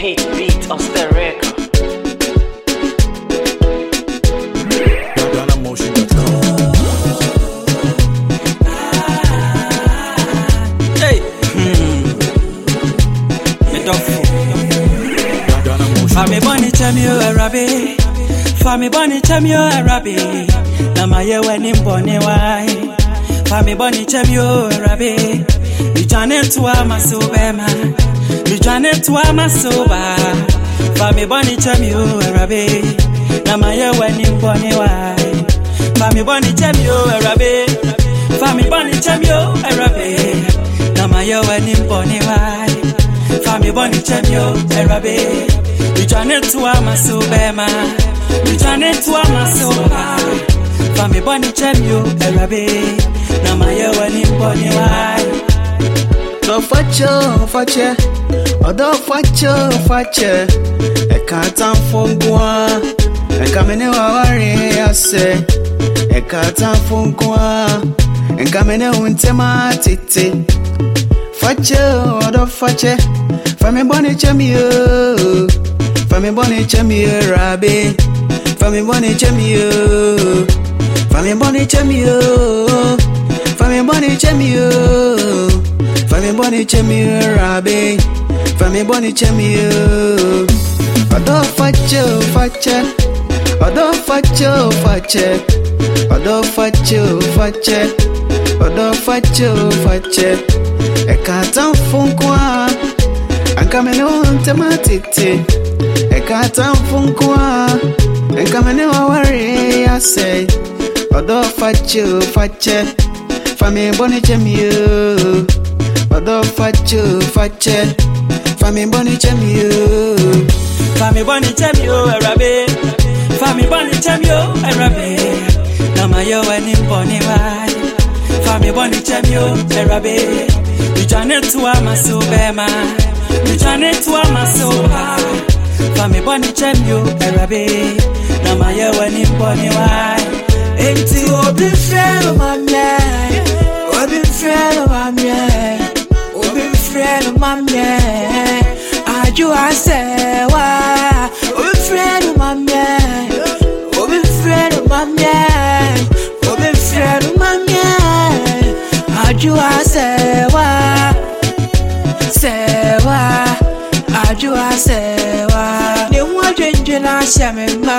hate beat of the record. Hey, hmm. Fami boni chamio arabe. Fami boni chamio arabe. Na maye weni mboni wai. Fami boni chamio arabe. Lijane tuwa masubema. Lijane tuwa masuba. Fami boni chamio arabe. Na maye weni mboni wai. Fami boni chamio arabe. Fami boni chamio arabe. Na maye weni mboni wai. Fami boni chamio arabe. Lijane tuwa masubema. Lijane tuwa masuba. Fami boni chamio arabe. Na maye weni mboni wai. So fache, fache, odo fache, fache. Eka tamfungwa, eka mene wawari ase. Eka tamfungwa, eka mene untema titi. Fache, odo fache, fami boni chamio, fami boni chamio rabi, fami boni chamio, fami boni chamio, fami boni chamio. Fami boni chemi rabe Fami boni chemi oh. Odo fache oh, fache Odo fache oh, fache Odo fache fache Odo fache fache Eka tan funkwa Anka mene unte matiti Eka tan funkwa Anka mene wawari yase Odo fache fache Fami boni chemi Odo fache fache Fami boni chemi Fami boni chamio arabe Fami boni chamio arabe Na mayo weni mboni wai. Fami boni chamio arabe Lijane tuwa masubema Lijane tuwa masuba Fami boni chamio arabe Na mayo weni mboni wai fẹ́ ma mẹ́, àjò àṣẹ wá. Obi fẹ́ ma mẹ́, obi fẹ́ ma mẹ́, obi fẹ́ ma mẹ́, àjò àṣẹ wá. Ṣẹ Ní wọ́n me mma,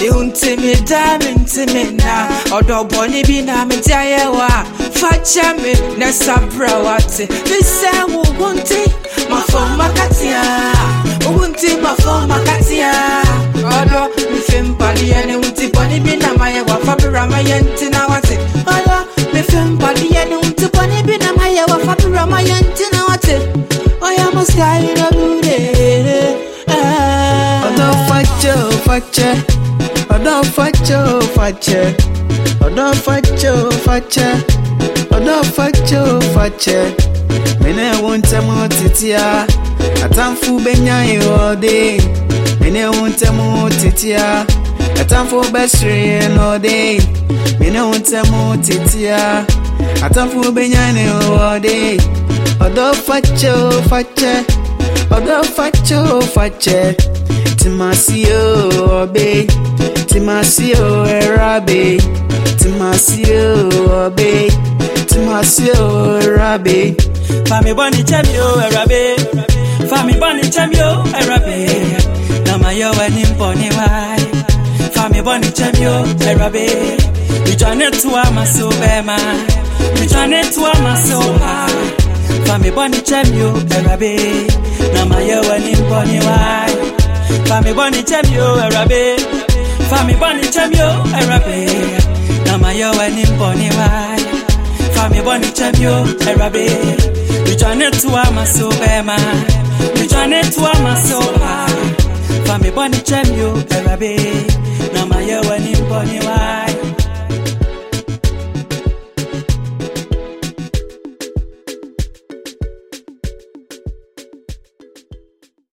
ne wo nti da me nti me nna. Ɔdɔ bɔne bi na me de ayɛ wɔ a, fa kyɛ me na sabra wate. Me sɛ wo wo nti, mafɔ makatea. Wo nti mafɔ makatea. Ɔdɔ mefe mpaleɛ ne wo nti bɔne bi na mayɛ wɔ fa bra mayɛ nti na wate. Ɔdɔ mefe mpaleɛ ne wo nti bɔne bi na mayɛ wɔ fa bra mayɛ nti na wate. Ɔyɛ mo sky na bude. Fache fache Odo fache fache Odo fache fache Mene wonte mo titia Atamfu benya yode Mene wonte mo titia Atamfu besri no de. Mene wonte mo titia Atamfu benya yode Odo fache fache Odo fache fache Timasio obe Timasio erabe Timasio obe Timasio erabe Fami boni chamio arabe Fami boni chamio arabe Na mayo weni mboni wai Fami boni chamio arabe Lijane tuwa masubema Lijane tuwa masuba Fami boni chamio arabe Na mayo weni mboni wai Fami boni chamio arabe Fami boni chamio arabe Na mayo weni mboni wai. Fami boni chamio arabe Lijane tuwa masubema Lijane tuwa masuba Fami boni chamio arabe Na mayo weni mboni wai